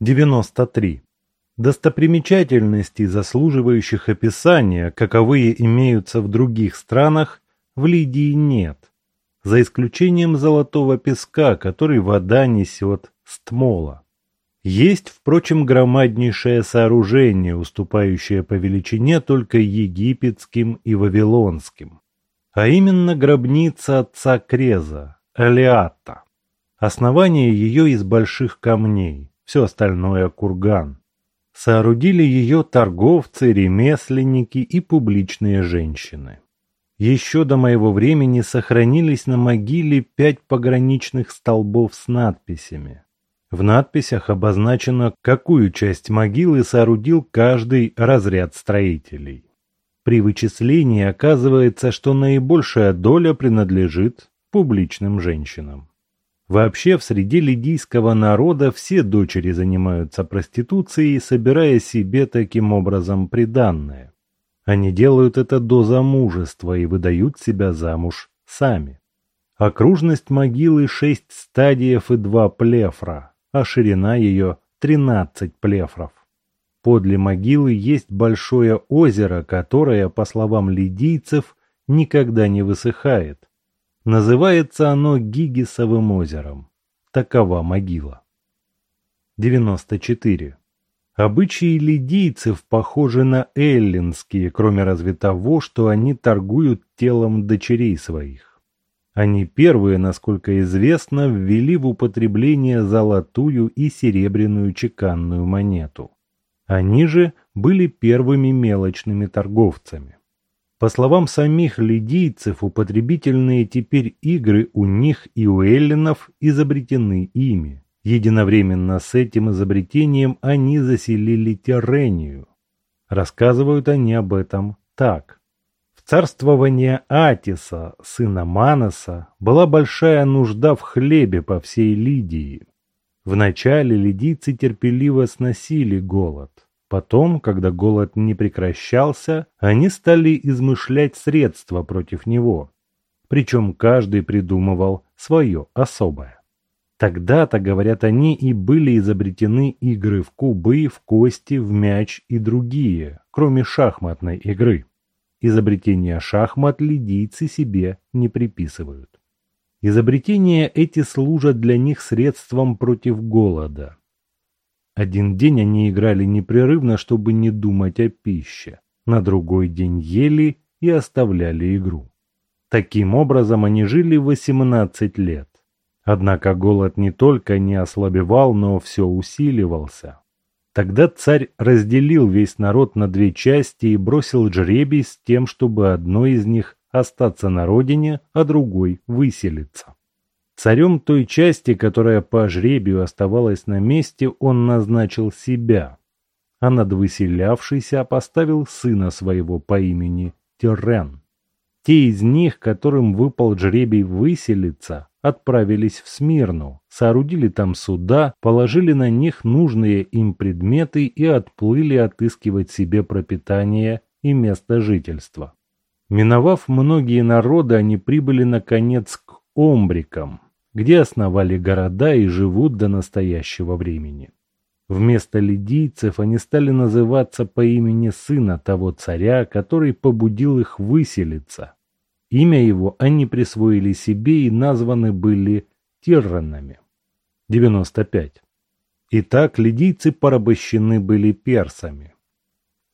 93. Достопримечательностей, заслуживающих описания, каковые имеются в других странах, в Лидии нет, за исключением золотого песка, который вода несет с Тмола. Есть, впрочем, громаднейшее сооружение, уступающее по величине только египетским и вавилонским, а именно гробница отца Креза, Алиата. Основание ее из больших камней, все остальное курган. Соорудили ее торговцы, ремесленники и публичные женщины. Еще до моего времени сохранились на могиле пять пограничных столбов с надписями. В надписях обозначено, какую часть могилы соорудил каждый разряд строителей. При вычислении оказывается, что наибольшая доля принадлежит публичным женщинам. Вообще в среде лидийского народа все дочери занимаются проституцией, собирая себе таким образом приданное. Они делают это до замужества и выдают себя замуж сами. Окружность могилы шесть стадиев и два плефра, а ширина ее 13 плефров. Подле могилы есть большое озеро, которое, по словам лидийцев, никогда не высыхает. Называется оно Гигисовым озером. Такова могила. 94. Обычаи лидийцев похожи на эллинские, кроме разве того, что они торгуют телом дочерей своих. Они первые, насколько известно, ввели в употребление золотую и серебряную чеканную монету. Они же были первыми мелочными торговцами. По словам самих лидийцев, употребительные теперь игры у них и у эллинов изобретены ими. Единовременно с этим изобретением они заселили Террению. Рассказывают они об этом так царствования Атиса, сына Маноса, была большая нужда в хлебе по всей Лидии. Вначале лидийцы терпеливо сносили голод. Потом, когда голод не прекращался, они стали измышлять средства против него. Причем каждый придумывал свое особое. Тогда-то, говорят они, и были изобретены игры в кубы, в кости, в мяч и другие, кроме шахматной игры. Изобретения шахмат лидийцы себе не приписывают. Изобретения эти служат для них средством против голода. Один день они играли непрерывно, чтобы не думать о пище. На другой день ели и оставляли игру. Таким образом они жили 18 лет. Однако голод не только не ослабевал, но все усиливался. Тогда царь разделил весь народ на две части и бросил жребий с тем, чтобы одной из них остаться на родине, а другой выселиться. Царем той части, которая по жребию оставалась на месте, он назначил себя, а над выселявшейся поставил сына своего по имени Террен. Те из них, которым выпал жребий выселиться, отправились в Смирну, соорудили там суда, положили на них нужные им предметы и отплыли отыскивать себе пропитание и место жительства. Миновав многие народы, они прибыли наконец к Омбрикам, где основали города и живут до настоящего времени. Вместо лидийцев они стали называться по имени сына того царя, который побудил их выселиться, Имя его они присвоили себе и названы были Тирранами. 95. Итак, лидийцы порабощены были персами.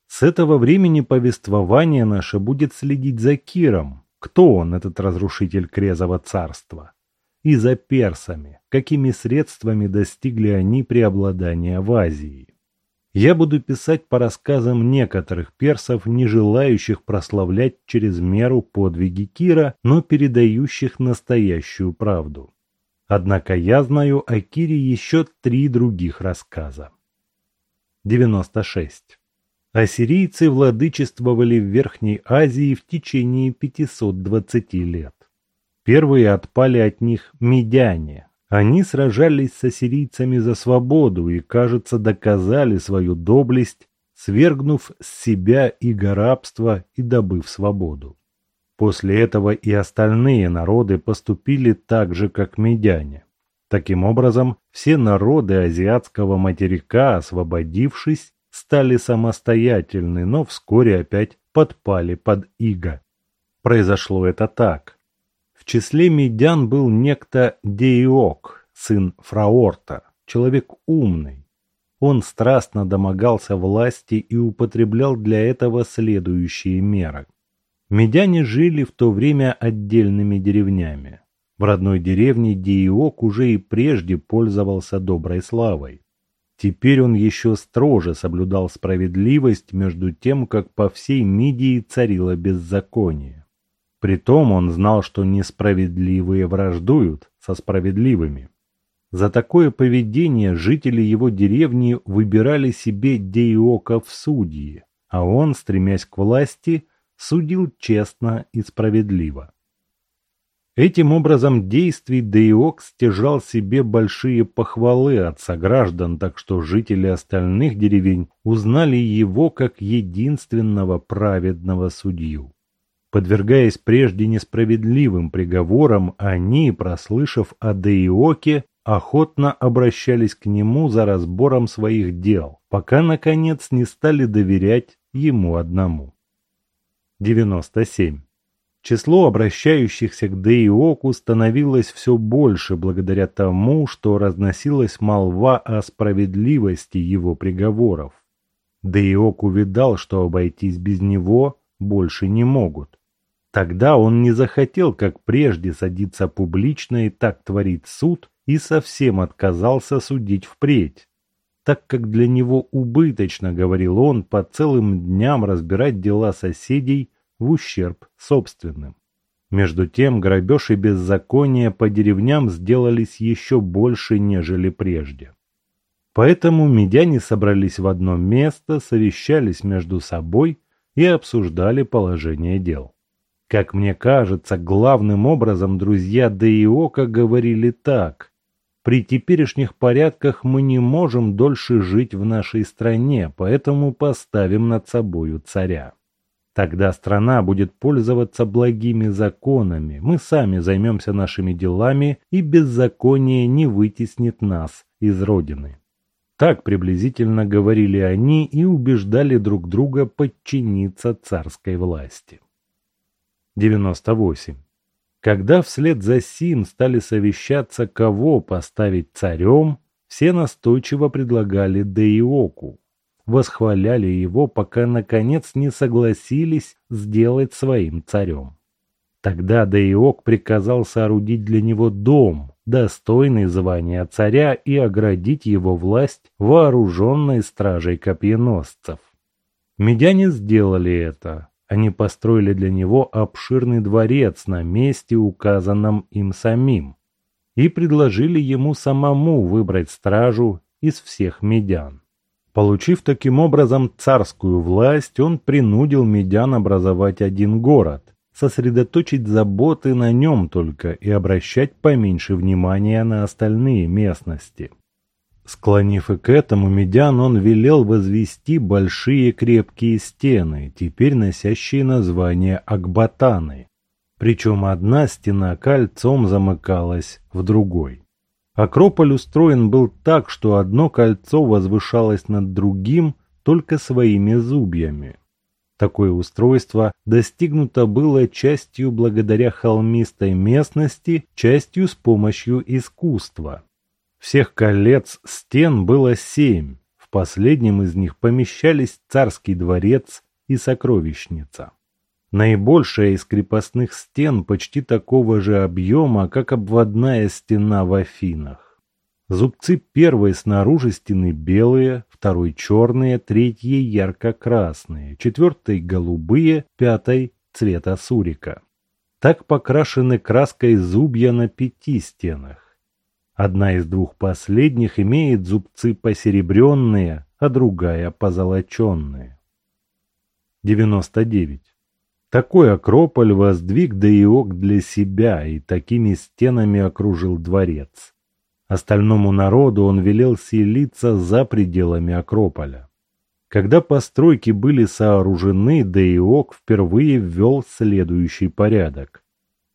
С этого времени повествование наше будет следить за Киром. Кто он, этот разрушитель Крезова царства? И за персами, какими средствами достигли они преобладания в Азии. Я буду писать по рассказам некоторых персов, не желающих прославлять через меру подвиги Кира, но передающих настоящую правду. Однако я знаю о Кире еще три других рассказа. 96. Ассирийцы владычествовали в Верхней Азии в течение 520 лет. Первые отпали от них медяне, они сражались с ассирийцами за свободу и, кажется, доказали свою доблесть, свергнув с себя иго рабства и добыв свободу. После этого и остальные народы поступили так же, как медяне. Таким образом, все народы азиатского материка, освободившись, стали самостоятельны, но вскоре опять подпали под иго. Произошло это так. Числе медян был некто Деиок, сын Фраорта, человек умный. Он страстно домогался власти и употреблял для этого следующие меры. Медяне жили в то время отдельными деревнями. В родной деревне Дииок уже и прежде пользовался доброй славой. Теперь он еще строже соблюдал справедливость между тем, как по всей Мидии царило беззаконие. Притом он знал, что несправедливые враждуют со справедливыми. За такое поведение жители его деревни выбирали себе Дииока в судьи, а он, стремясь к власти, судил честно и справедливо. Этим образом действий Деиок стяжал себе большие похвалы от сограждан, так что жители остальных деревень узнали его как единственного праведного судью. Подвергаясь прежде несправедливым приговорам, они, прослышав о Деиоке, охотно обращались к нему за разбором своих дел, пока, наконец, не стали доверять ему одному. 97. Число обращающихся к Деиоку становилось все больше благодаря тому, что разносилась молва о справедливости его приговоров. Деиок увидал, что обойтись без него больше не могут. Тогда он не захотел, как прежде, садиться публично и так творить суд, и совсем отказался судить впредь. Так как для него убыточно, говорил он, по целым дням разбирать дела соседей в ущерб собственным. Между тем грабеж и беззаконие по деревням сделались еще больше, нежели прежде. Поэтому медяне собрались в одно место, совещались между собой и обсуждали положение дел. Как мне кажется, главным образом друзья Деиока говорили так. При теперешних порядках мы не можем дольше жить в нашей стране, поэтому поставим над собою царя. Тогда страна будет пользоваться благими законами, мы сами займемся нашими делами, и беззаконие не вытеснит нас из Родины. Так приблизительно говорили они и убеждали друг друга подчиниться царской власти. 98. Когда вслед за сим стали совещаться, кого поставить царем, все настойчиво предлагали Деиоку, восхваляли его, пока наконец не согласились сделать своим царем. Тогда Деиок приказал соорудить для него дом, достойный звания царя, и оградить его власть вооруженной стражей копьеносцев. Медяне сделали это. Они построили для него обширный дворец на месте, указанном им самим, и предложили ему самому выбрать стражу из всех медян. Получив таким образом царскую власть, он принудил медян образовать один город, сосредоточить заботы на нем только и обращать поменьше внимания на остальные местности. Склонив и к этому медян, он велел возвести большие крепкие стены, теперь носящие название Акбатаны. Причем одна стена кольцом замыкалась в другой. Акрополь устроен был так, что одно кольцо возвышалось над другим только своими зубьями. Такое устройство достигнуто было частью благодаря холмистой местности, частью с помощью искусства. Всех колец стен было семь, в последнем из них помещались царский дворец и сокровищница. Наибольшая из крепостных стен почти такого же объема, как обводная стена в Афинах. Зубцы первой снаружи стены белые, второй черные, третьей ярко-красные, четвертой голубые, пятой цвета сурика. Так покрашены краской зубья на пяти стенах. Одна из двух последних имеет зубцы посеребренные, а другая позолоченные. 99. Такой Акрополь воздвиг Деиок для себя и такими стенами окружил дворец. Остальному народу он велел селиться за пределами Акрополя. Когда постройки были сооружены, Деиок впервые ввел следующий порядок.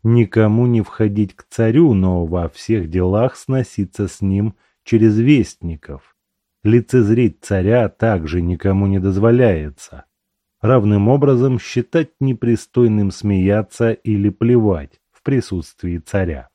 Никому не входить к царю, но во всех делах сноситься с ним через вестников. Лицезреть царя также никому не дозволяется. Равным образом считать непристойным смеяться или плевать в присутствии царя.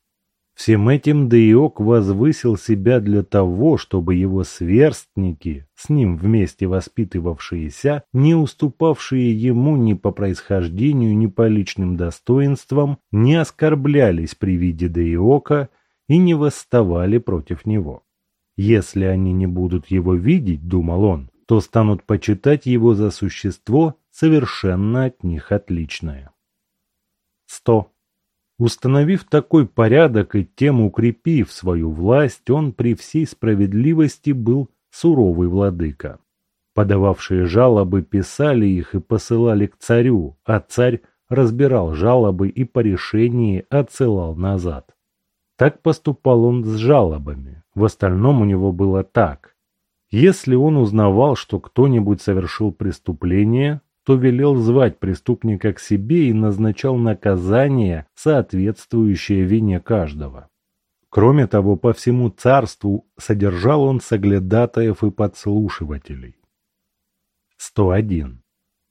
Всем этим Деиок возвысил себя для того, чтобы его сверстники, с ним вместе воспитывавшиеся, не уступавшие ему ни по происхождению, ни по личным достоинствам, не оскорблялись при виде Деиока и не восставали против него. Если они не будут его видеть, думал он, то станут почитать его за существо, совершенно от них отличное. 100. Установив такой порядок и тем укрепив свою власть, он при всей справедливости был суровый владыка. Подававшие жалобы писали их и посылали к царю, а царь разбирал жалобы и по решении отсылал назад. Так поступал он с жалобами. В остальном у него было так. Если он узнавал, что кто-нибудь совершил преступление, то велел звать преступника к себе и назначал наказание, соответствующее вине каждого. Кроме того, по всему царству содержал он соглядатаев и подслушивателей. 101.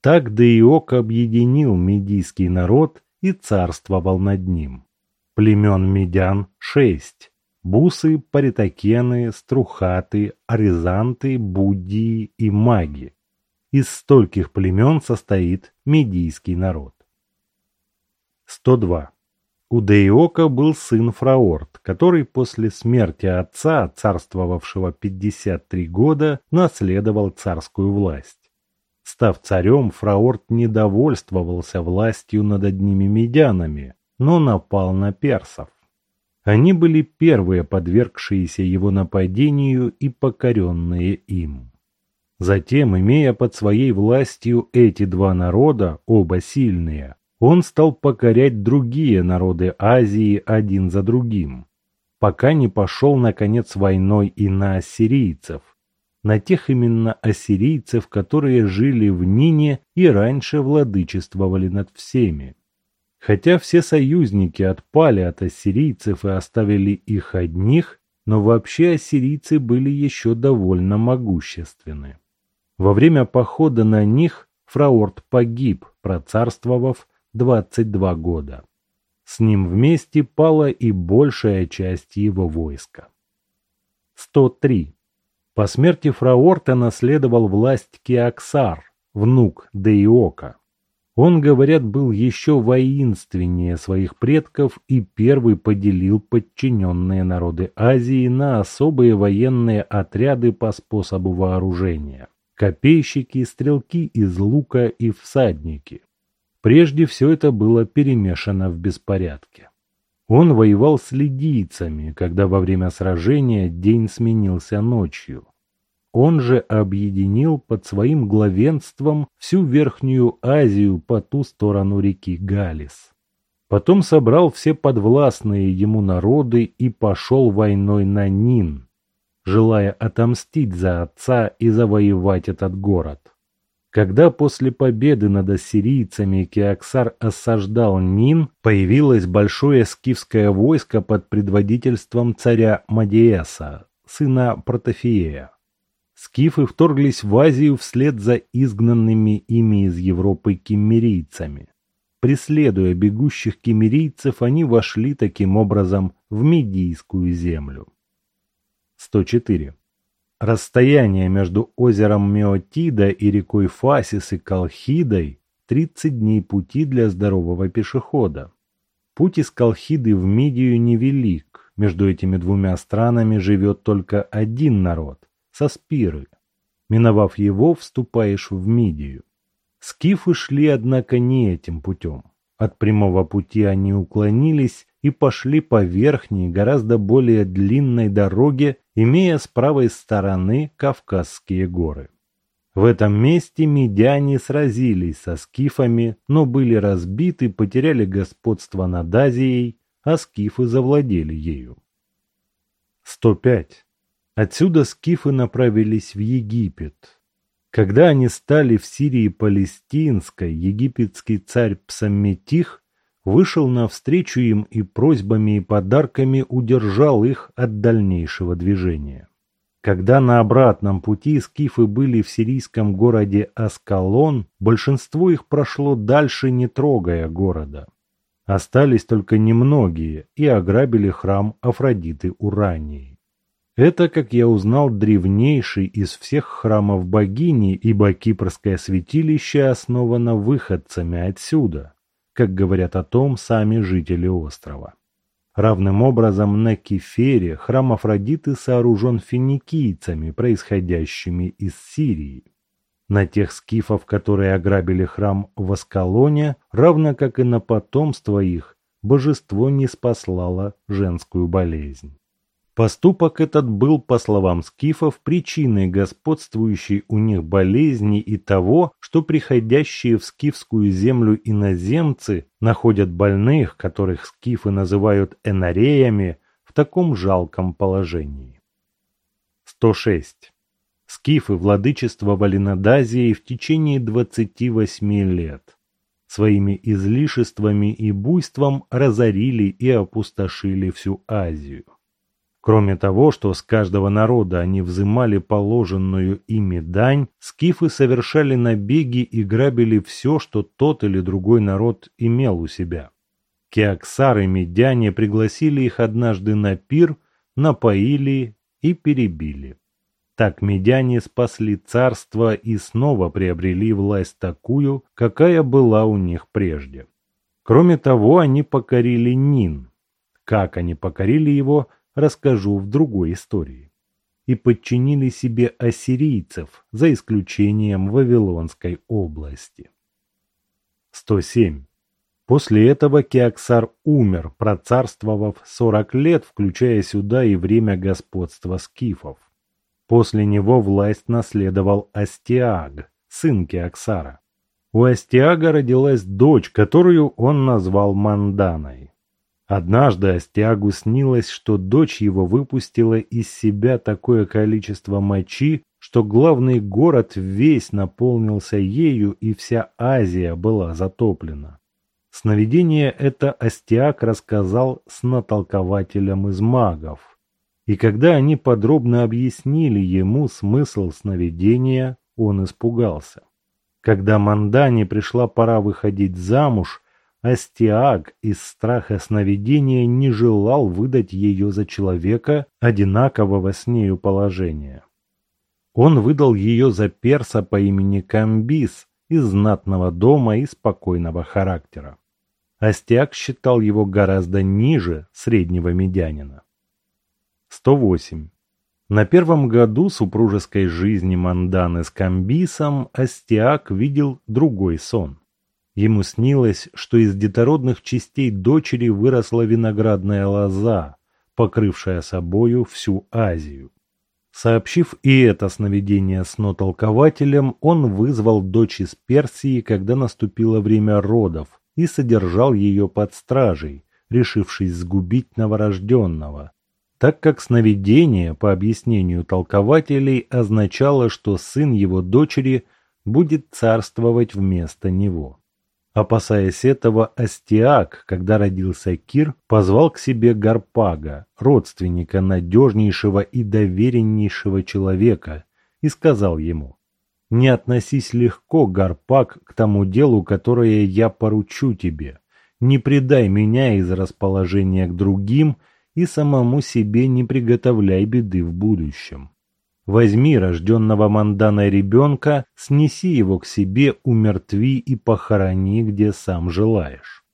Так Деиок объединил медийский народ и царствовал над ним. Племен медян шесть. Бусы, паритакены, струхаты, аризанты, буддии и маги. Из стольких племен состоит медийский народ. 102. У Деиока был сын Фраорт, который после смерти отца, царствовавшего 53 года, наследовал царскую власть. Став царем, Фраорт недовольствовался властью над одними медянами, но напал на персов. Они были первые подвергшиеся его нападению и покоренные им. Затем, имея под своей властью эти два народа, оба сильные, он стал покорять другие народы Азии один за другим, пока не пошел, наконец, войной и на ассирийцев, на тех именно ассирийцев, которые жили в Нине и раньше владычествовали над всеми. Хотя все союзники отпали от ассирийцев и оставили их одних, но вообще ассирийцы были еще довольно могущественны. Во время похода на них Фраорт погиб, процарствовав 22 года. С ним вместе пала и большая часть его войска. 103. По смерти Фраорта наследовал власть Кеоксар, внук Деиока. Он, говорят, был еще воинственнее своих предков и первый поделил подчиненные народы Азии на особые военные отряды по способу вооружения копейщики, стрелки из лука и всадники. Прежде все это было перемешано в беспорядке. Он воевал с лидийцами, когда во время сражения день сменился ночью. Он же объединил под своим главенством всю Верхнюю Азию по ту сторону реки Галис. Потом собрал все подвластные ему народы и пошел войной на Нин, желая отомстить за отца и завоевать этот город. Когда после победы над ассирийцами Кеоксар осаждал Нин, появилось большое скифское войско под предводительством царя Мадиеса, сына Протофиея. Скифы вторглись в Азию вслед за изгнанными ими из Европы киммерийцами. Преследуя бегущих киммерийцев, они вошли таким образом в Медийскую землю. 104. Расстояние между озером Меотида и рекой Фасис и Колхидой 30 дней пути для здорового пешехода. Путь из Колхиды в Мидию невелик. Между этими двумя странами живет только один народ – Саспиры. Миновав его, вступаешь в Мидию. Скифы шли, однако, не этим путем. От прямого пути они уклонились и пошли по верхней, гораздо более длинной дороге, имея с правой стороны Кавказские горы. В этом месте медяне сразились со скифами, но были разбиты, потеряли господство над Азией, а скифы завладели ею. 105. Отсюда скифы направились в Египет. Когда они стали в Сирии Палестинской, египетский царь Псамметих вышел навстречу им и просьбами и подарками удержал их от дальнейшего движения. Когда на обратном пути скифы были в сирийском городе Аскалон, большинство их прошло дальше, не трогая города. Остались только немногие и ограбили храм Афродиты Урании. Это, как я узнал, древнейший из всех храмов богини, ибо Кипрское святилище основано выходцами отсюда, как говорят о том сами жители острова. Равным образом на Кефере храм Афродиты сооружен финикийцами, происходящими из Сирии. На тех скифов, которые ограбили храм в Аскалоне, равно как и на потомство их, божество не спаслало женскую болезнь. Поступок этот был, по словам скифов, причиной господствующей у них болезни и того, что приходящие в скифскую землю иноземцы находят больных, которых скифы называют энареями, в таком жалком положении. 106. Скифы владычествовали над Азией в течение 28 лет. Своими излишествами и буйством разорили и опустошили всю Азию. Кроме того, что с каждого народа они взымали положенную ими дань, скифы совершали набеги и грабили все, что тот или другой народ имел у себя. Кеоксар и медяне пригласили их однажды на пир, напоили и перебили. Так медяне спасли царство и снова приобрели власть такую, какая была у них прежде. Кроме того, они покорили Нин. Как они покорили его – расскажу в другой истории. И подчинили себе ассирийцев, за исключением Вавилонской области. 107. После этого Кеоксар умер, процарствовав 40 лет, включая сюда и время господства скифов. После него власть наследовал Астиаг, сын Кеоксара. У Астиага родилась дочь, которую он назвал Манданой. Однажды Астиагу снилось, что дочь его выпустила из себя такое количество мочи, что главный город весь наполнился ею, и вся Азия была затоплена. Сновидение это Астиаг рассказал с натолкователем из магов. И когда они подробно объяснили ему смысл сновидения, он испугался. Когда Мандане пришла пора выходить замуж, Астиаг из страха сновидения не желал выдать ее за человека одинакового с нею положения. Он выдал ее за перса по имени Камбис из знатного дома и спокойного характера. Астиаг считал его гораздо ниже среднего медянина. 108. На первом году супружеской жизни Манданы с Камбисом Астиаг видел другой сон. Ему снилось, что из детородных частей дочери выросла виноградная лоза, покрывшая собою всю Азию. Сообщив и это сновидение снотолкователям, он вызвал дочь из Персии, когда наступило время родов, и содержал ее под стражей, решившись сгубить новорожденного, так как сновидение, по объяснению толкователей, означало, что сын его дочери будет царствовать вместо него. Опасаясь этого, Астиак, когда родился Кир, позвал к себе Гарпага, родственника надежнейшего и довереннейшего человека, и сказал ему, «Не относись легко, Гарпаг, к тому делу, которое я поручу тебе. Не предай меня из расположения к другим и самому себе не приготовляй беды в будущем. Возьми рожденного Манданой ребенка, снеси его к себе, умертви и похорони, где сам желаешь.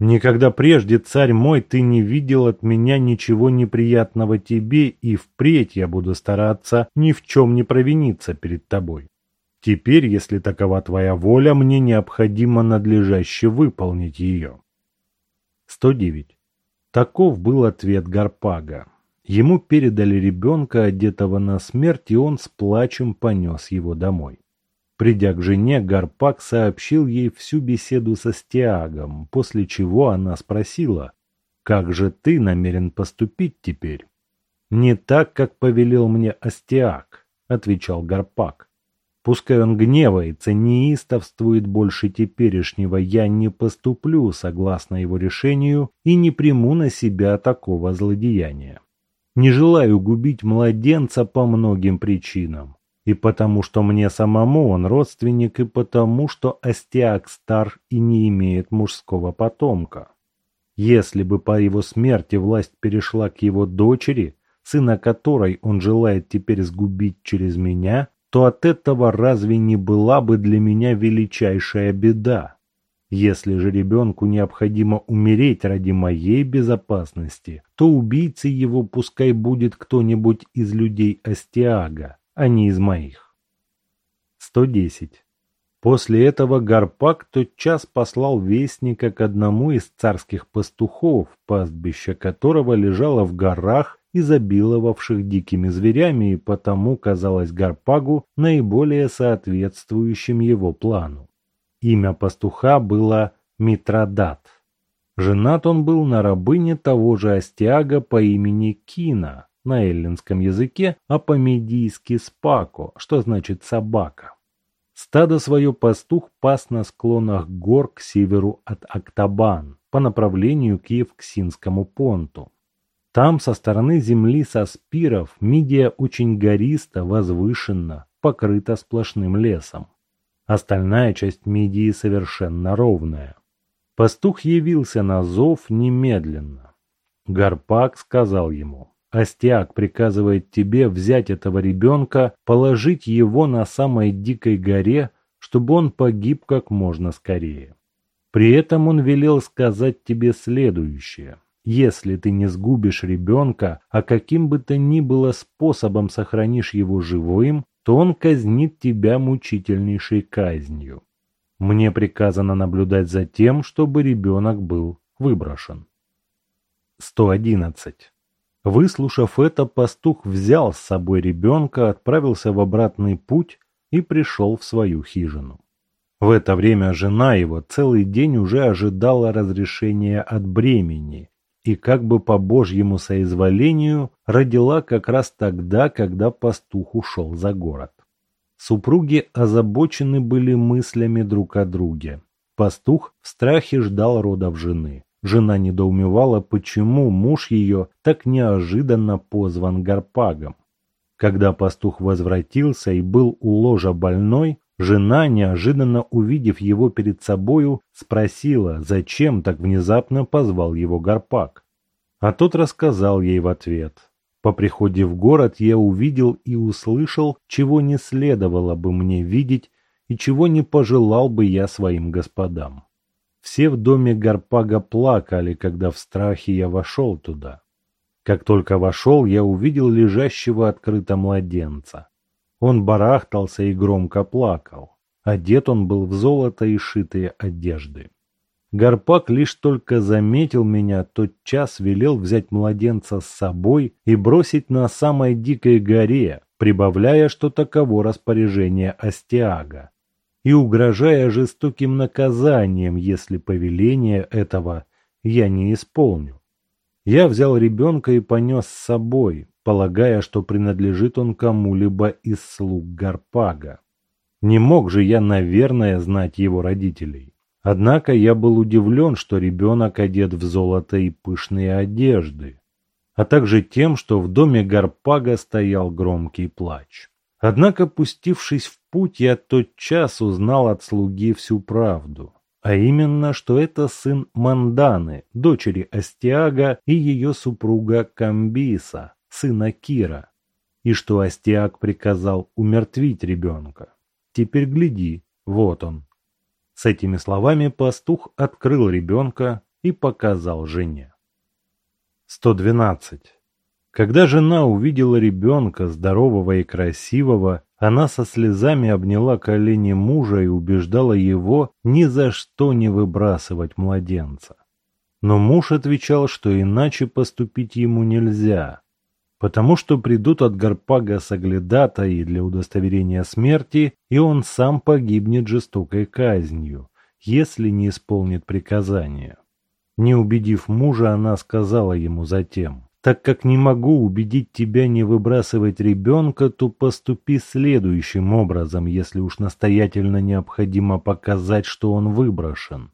Никогда прежде, царь мой, ты не видел от меня ничего неприятного тебе, и впредь я буду стараться ни в чем не провиниться перед тобой. Теперь, если такова твоя воля, мне необходимо надлежаще выполнить ее. 109. Таков был ответ Гарпага. Ему передали ребенка, одетого на смерть, и он с плачем понес его домой. Придя к жене, Гарпак сообщил ей всю беседу со Стиагом, после чего она спросила, «Как же ты намерен поступить теперь?» «Не так, как повелел мне Астиаг», — отвечал Гарпак. Пускай он гневается, неистовствует больше теперешнего, я не поступлю согласно его решению и не приму на себя такого злодеяния. Не желаю губить младенца по многим причинам. И потому, что мне самому он родственник, и потому, что Астиак стар и не имеет мужского потомка. Если бы по его смерти власть перешла к его дочери, сына которой он желает теперь сгубить через меня, то от этого разве не была бы для меня величайшая беда? Если же ребенку необходимо умереть ради моей безопасности, то убийцей его пускай будет кто-нибудь из людей Астиага, а не из моих. 110. После этого Гарпак тотчас послал вестника к одному из царских пастухов, пастбище которого лежало в горах изобиловавших дикими зверями и потому казалось Гарпагу наиболее соответствующим его плану. Имя пастуха было Митродат. Женат он был на рабыне того же Астиага по имени Кина, на эллинском языке, а по-медийски Спако, что значит собака. Стадо свое пастух пас на склонах гор к северу от Актабан, по направлению к Евксинскому понту. Там со стороны земли со спиров Мидия очень гориста, возвышенно, покрыта сплошным лесом. Остальная часть Мидии совершенно ровная. Пастух явился на зов немедленно. Гарпак сказал ему, «Остиак приказывает тебе взять этого ребенка, положить его на самой дикой горе, чтобы он погиб как можно скорее. При этом он велел сказать тебе следующее. Если ты не сгубишь ребенка, а каким бы то ни было способом сохранишь его живым, то он казнит тебя мучительнейшей казнью. Мне приказано наблюдать за тем, чтобы ребенок был выброшен. 111. Выслушав это, пастух взял с собой ребенка, отправился в обратный путь и пришел в свою хижину. В это время жена его целый день уже ожидала разрешения от бремени и как бы по Божьему соизволению родила как раз тогда, когда пастух ушел за город. Супруги озабочены были мыслями друг о друге. Пастух в страхе ждал родов жены. Жена недоумевала, почему муж ее так неожиданно позван Гарпагом. Когда пастух возвратился и был у ложа больной, Жена, неожиданно увидев его перед собою, спросила, зачем так внезапно позвал его Гарпак. А тот рассказал ей в ответ. По приходе в город я увидел и услышал, чего не следовало бы мне видеть и чего не пожелал бы я своим господам. Все в доме Гарпага плакали, когда в страхе я вошел туда. Как только вошел, я увидел лежащего открыто младенца. Он барахтался и громко плакал. Одет он был в золото и шитые одежды. Гарпак лишь только заметил меня, тот час велел взять младенца с собой и бросить на самой дикой горе, прибавляя, что таково распоряжение Астиага, и угрожая жестоким наказанием, если повеление этого я не исполню. Я взял ребенка и понес с собой, полагая, что принадлежит он кому-либо из слуг Гарпага. Не мог же я, наверное, знать его родителей. Однако я был удивлен, что ребенок одет в золото и пышные одежды, а также тем, что в доме Гарпага стоял громкий плач. Однако, пустившись в путь, я тотчас узнал от слуги всю правду, а именно, что это сын Манданы, дочери Астиага и ее супруга Камбиса, сына Кира, и что Астиак приказал умертвить ребенка. Теперь гляди, вот он. С этими словами пастух открыл ребенка и показал жене. 112. Когда жена увидела ребенка, здорового и красивого, она со слезами обняла колени мужа и убеждала его ни за что не выбрасывать младенца. Но муж отвечал, что иначе поступить ему нельзя, потому что придут от Гарпага соглядатаи для удостоверения смерти, и он сам погибнет жестокой казнью, если не исполнит приказания. Не убедив мужа, она сказала ему затем, Так как не могу убедить тебя не выбрасывать ребенка, то поступи следующим образом, если уж настоятельно необходимо показать, что он выброшен.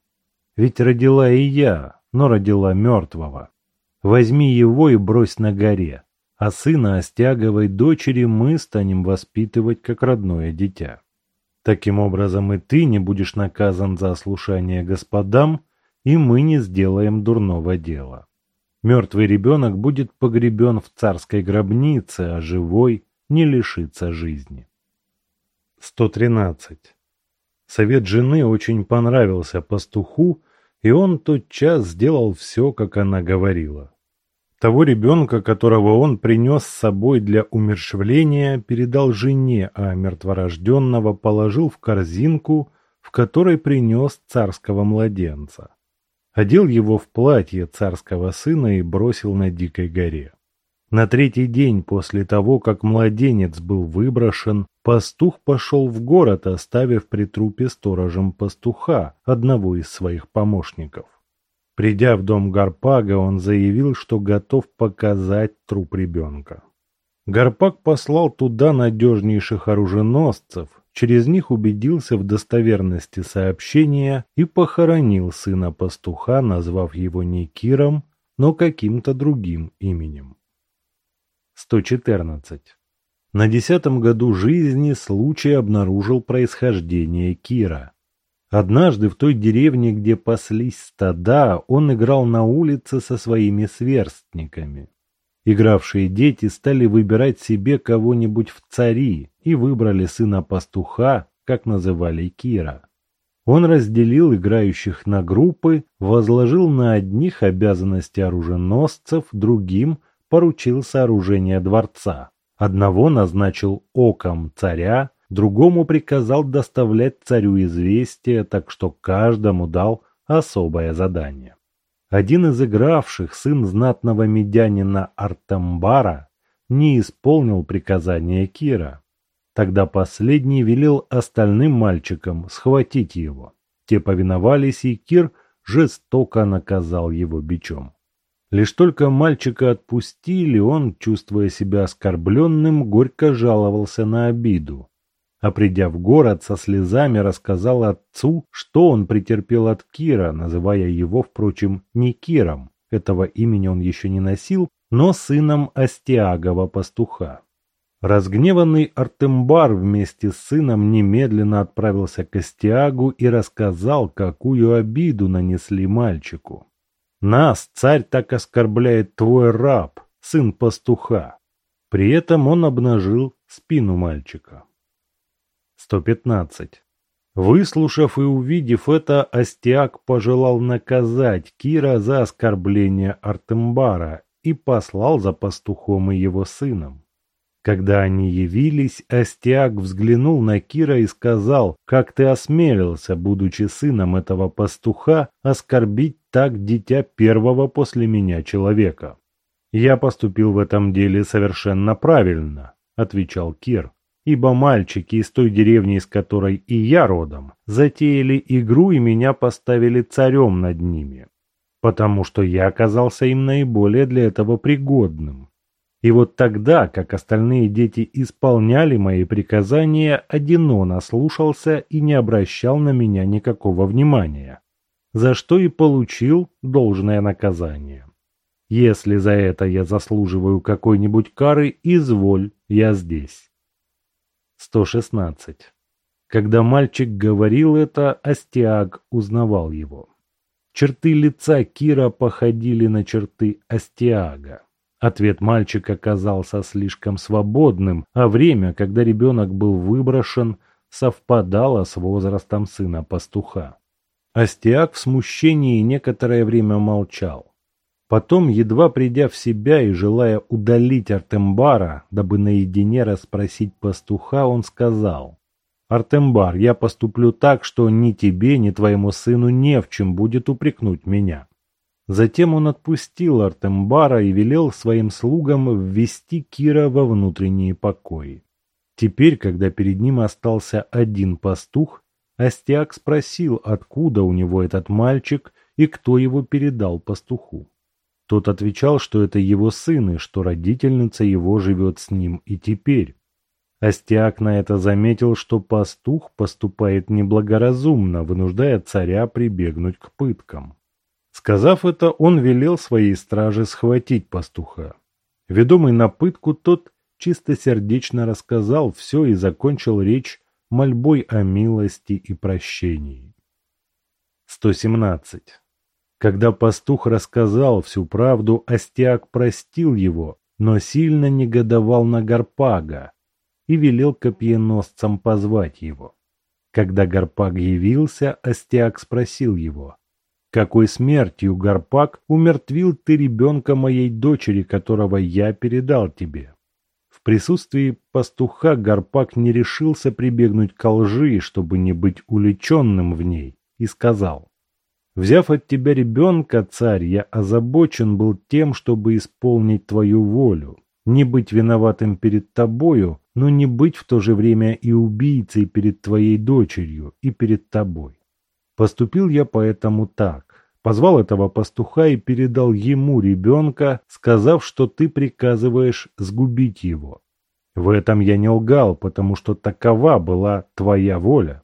Ведь родила и я, но родила мертвого. Возьми его и брось на горе, а сына Остяговой дочери мы станем воспитывать как родное дитя. Таким образом и ты не будешь наказан за ослушание господам, и мы не сделаем дурного дела. Мертвый ребенок будет погребен в царской гробнице, а живой не лишится жизни. 113. Совет жены очень понравился пастуху, и он тотчас сделал все, как она говорила. Того ребенка, которого он принес с собой для умершвления, передал жене, а мертворожденного положил в корзинку, в которой принес царского младенца. Одел его в платье царского сына и бросил на дикой горе. На третий день после того, как младенец был выброшен, пастух пошел в город, оставив при трупе сторожем пастуха, одного из своих помощников. Придя в дом Гарпага, он заявил, что готов показать труп ребенка. Гарпаг послал туда надежнейших оруженосцев, через них убедился в достоверности сообщения и похоронил сына пастуха, назвав его не Киром, но каким-то другим именем. 114. На десятом году жизни случай обнаружил происхождение Кира. Однажды в той деревне, где паслись стада, он играл на улице со своими сверстниками. Игравшие дети стали выбирать себе кого-нибудь в цари и выбрали сына пастуха, как называли Кира. Он разделил играющих на группы, возложил на одних обязанности оруженосцев, другим поручил сооружение дворца. Одного назначил оком царя, другому приказал доставлять царю известия, так что каждому дал особое задание. Один из игравших, сын знатного медянина Артембара, не исполнил приказания Кира. Тогда последний велел остальным мальчикам схватить его. Те повиновались, и Кир жестоко наказал его бичом. Лишь только мальчика отпустили, он, чувствуя себя оскорбленным, горько жаловался на обиду. А придя в город, со слезами рассказал отцу, что он претерпел от Кира, называя его, впрочем, не Киром. Этого имени он еще не носил, но сыном Астиагова пастуха. Разгневанный Артембар вместе с сыном немедленно отправился к Астиагу и рассказал, какую обиду нанесли мальчику. Нас царь так оскорбляет твой раб, сын пастуха. При этом он обнажил спину мальчика. 115. Выслушав и увидев это, Астиак пожелал наказать Кира за оскорбление Артембара и послал за пастухом и его сыном. Когда они явились, Астиак взглянул на Кира и сказал, «Как ты осмелился, будучи сыном этого пастуха, оскорбить так дитя первого после меня человека?» «Я поступил в этом деле совершенно правильно», — отвечал Кир, «ибо мальчики из той деревни, из которой и я родом, затеяли игру и меня поставили царем над ними, потому что я оказался им наиболее для этого пригодным». И вот тогда, как остальные дети исполняли мои приказания, один он ослушался и не обращал на меня никакого внимания, за что и получил должное наказание. Если за это я заслуживаю какой-нибудь кары, изволь, я здесь. 116. Когда мальчик говорил это, Астиаг узнавал его. Черты лица Кира походили на черты Астиага. Ответ мальчика оказался слишком свободным, а время, когда ребенок был выброшен, совпадало с возрастом сына пастуха. Астиак в смущении некоторое время молчал. Потом, едва придя в себя и желая удалить Артембара, дабы наедине расспросить пастуха, он сказал, «Артембар, я поступлю так, что ни тебе, ни твоему сыну не в чем будет упрекнуть меня. Затем он отпустил Артембара и велел своим слугам ввести Кира во внутренние покои. Теперь, когда перед ним остался один пастух, Астиак спросил, откуда у него этот мальчик и кто его передал пастуху. Тот отвечал, что это его сын и что родительница его живет с ним и теперь. Астиак на это заметил, что пастух поступает неблагоразумно, вынуждая царя прибегнуть к пыткам. Сказав это, он велел своей страже схватить пастуха. Ведомый на пытку, тот чистосердечно рассказал все и закончил речь мольбой о милости и прощении. 117. Когда пастух рассказал всю правду, Астиак простил его, но сильно негодовал на Гарпага и велел копьеносцам позвать его. Когда Гарпаг явился, Астиак спросил его, «Какой смертью, Гарпаг, умертвил ты ребенка моей дочери, которого я передал тебе?» В присутствии пастуха Гарпаг не решился прибегнуть к лжи, чтобы не быть уличенным в ней, и сказал, Взяв от тебя ребенка, царь, я озабочен был тем, чтобы исполнить твою волю, не быть виноватым перед тобою, но не быть в то же время и убийцей перед твоей дочерью и перед тобой. Поступил я поэтому так. Позвал этого пастуха и передал ему ребенка, сказав, что ты приказываешь сгубить его. В этом я не лгал, потому что такова была твоя воля.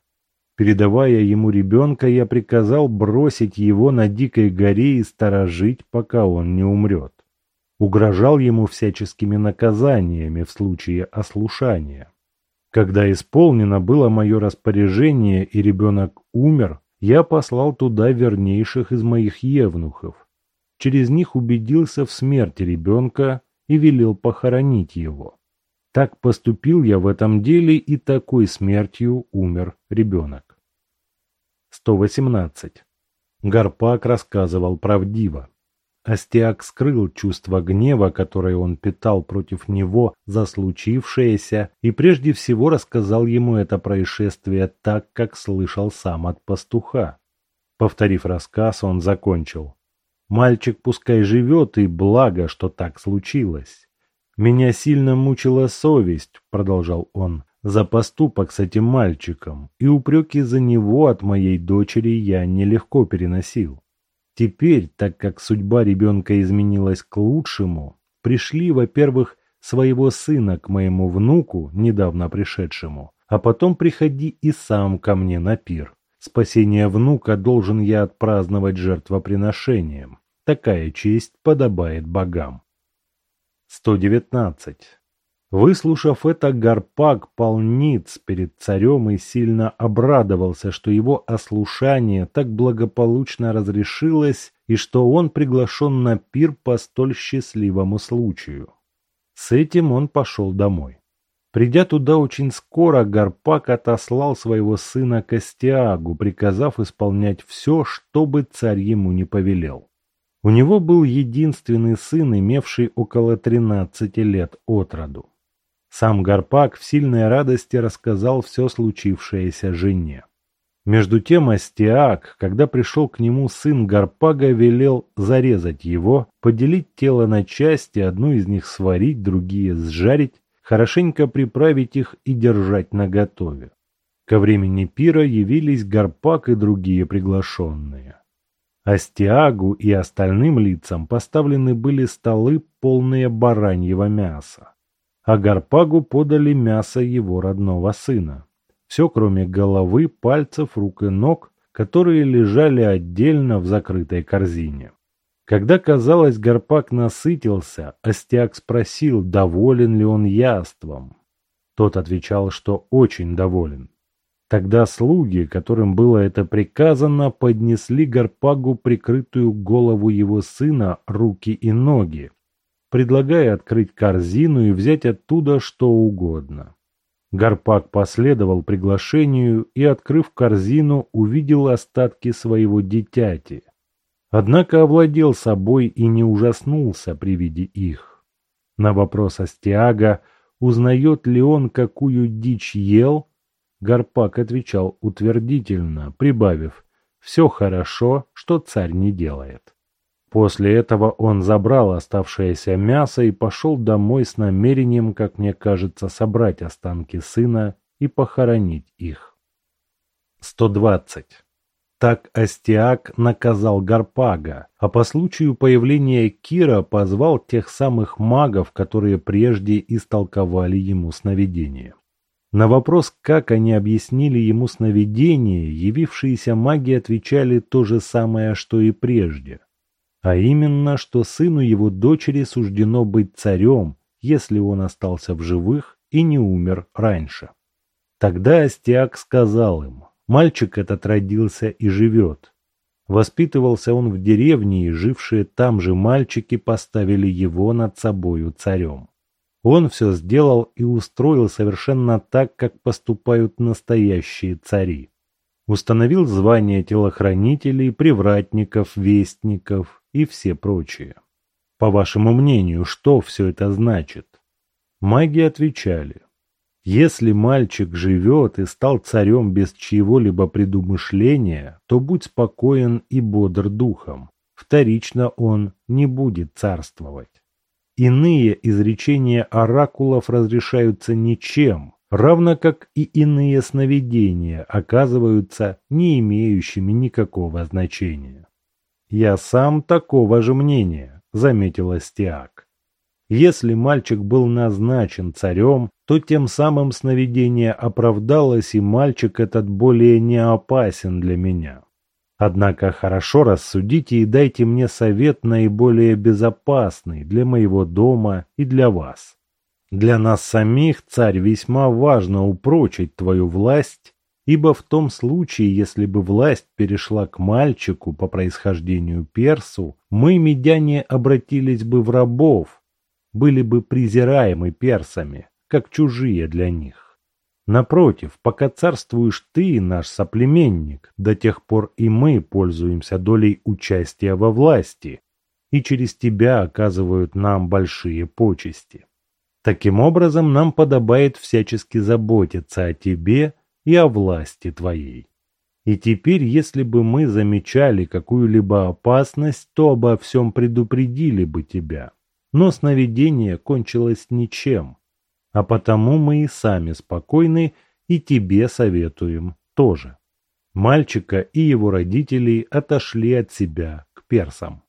Передавая ему ребенка, я приказал бросить его на дикой горе и сторожить, пока он не умрет. Угрожал ему всяческими наказаниями в случае ослушания. Когда исполнено было мое распоряжение и ребенок умер, я послал туда вернейших из моих евнухов. Через них убедился в смерти ребенка и велел похоронить его. Так поступил я в этом деле, и такой смертью умер ребенок. 118. Гарпак рассказывал правдиво. Астиак скрыл чувство гнева, которое он питал против него за случившееся, и прежде всего рассказал ему это происшествие так, как слышал сам от пастуха. Повторив рассказ, он закончил. «Мальчик пускай живет, и благо, что так случилось. «Меня сильно мучила совесть», — продолжал он, — «за поступок с этим мальчиком, и упреки за него от моей дочери я нелегко переносил. Теперь, так как судьба ребенка изменилась к лучшему, пришли, во-первых, своего сына к моему внуку, недавно пришедшему, а потом приходи и сам ко мне на пир. Спасение внука должен я отпраздновать жертвоприношением. Такая честь подобает богам. 119. Выслушав это, Гарпаг полниц перед царем и сильно обрадовался, что его ослушание так благополучно разрешилось и что он приглашен на пир по столь счастливому случаю. С этим он пошел домой. Придя туда очень скоро, Гарпак отослал своего сына Костиагу, приказав исполнять все, что бы царь ему не повелел. У него был единственный сын, имевший около 13 лет от роду. Сам Гарпак в сильной радости рассказал все случившееся жене. Между тем Астиак, когда пришел к нему сын Гарпага, велел зарезать его, поделить тело на части, одну из них сварить, другие сжарить, хорошенько приправить их и держать наготове. Ко времени пира явились Гарпак и другие приглашенные. Астиагу и остальным лицам поставлены были столы, полные бараньего мяса. А Гарпагу подали мясо его родного сына. Все, кроме головы, пальцев, рук и ног, которые лежали отдельно в закрытой корзине. Когда, казалось, Гарпак насытился, Астиаг спросил, доволен ли он яством. Тот отвечал, что очень доволен. Тогда слуги, которым было это приказано, поднесли Гарпагу прикрытую голову его сына, руки и ноги, предлагая открыть корзину и взять оттуда что угодно. Гарпаг последовал приглашению и, открыв корзину, увидел остатки своего дитяти. Однако овладел собой и не ужаснулся при виде их. На вопрос Астиага, узнает ли он, какую дичь ел, Гарпак отвечал утвердительно, прибавив «все хорошо, что царь не делает». После этого он забрал оставшееся мясо и пошел домой с намерением, как мне кажется, собрать останки сына и похоронить их. 120. Так Астиак наказал Гарпага, а по случаю появления Кира позвал тех самых магов, которые прежде истолковали ему сновидение. На вопрос, как они объяснили ему сновидение, явившиеся маги отвечали то же самое, что и прежде. А именно, что сыну его дочери суждено быть царем, если он остался в живых и не умер раньше. Тогда Астиак сказал им, Мальчик этот родился и живет. Воспитывался он в деревне, и жившие там же мальчики поставили его над собою царем. Он все сделал и устроил совершенно так, как поступают настоящие цари. Установил звания телохранителей, привратников, вестников и все прочие. По вашему мнению, что все это значит? Маги отвечали, если мальчик живет и стал царем без чьего-либо предумышления, то будь спокоен и бодр духом. Вторично он не будет царствовать. Иные изречения оракулов разрешаются ничем, равно как и иные сновидения оказываются не имеющими никакого значения. «Я сам такого же мнения», — заметил Астиак. Если мальчик был назначен царем, то тем самым сновидение оправдалось, и мальчик этот более не опасен для меня. Однако хорошо рассудите и дайте мне совет наиболее безопасный для моего дома и для вас. Для нас самих, царь, весьма важно упрочить твою власть, ибо в том случае, если бы власть перешла к мальчику по происхождению персу, мы, медяне, обратились бы в рабов, были бы презираемы персами, как чужие для них. Напротив, пока царствуешь ты, наш соплеменник, до тех пор и мы пользуемся долей участия во власти, и через тебя оказывают нам большие почести. Таким образом, нам подобает всячески заботиться о тебе и о власти твоей. И теперь, если бы мы замечали какую-либо опасность, то обо всем предупредили бы тебя но сновидение кончилось ничем. А потому мы и сами спокойны и тебе советуем тоже. Мальчика и его родителей отошли от себя к персам.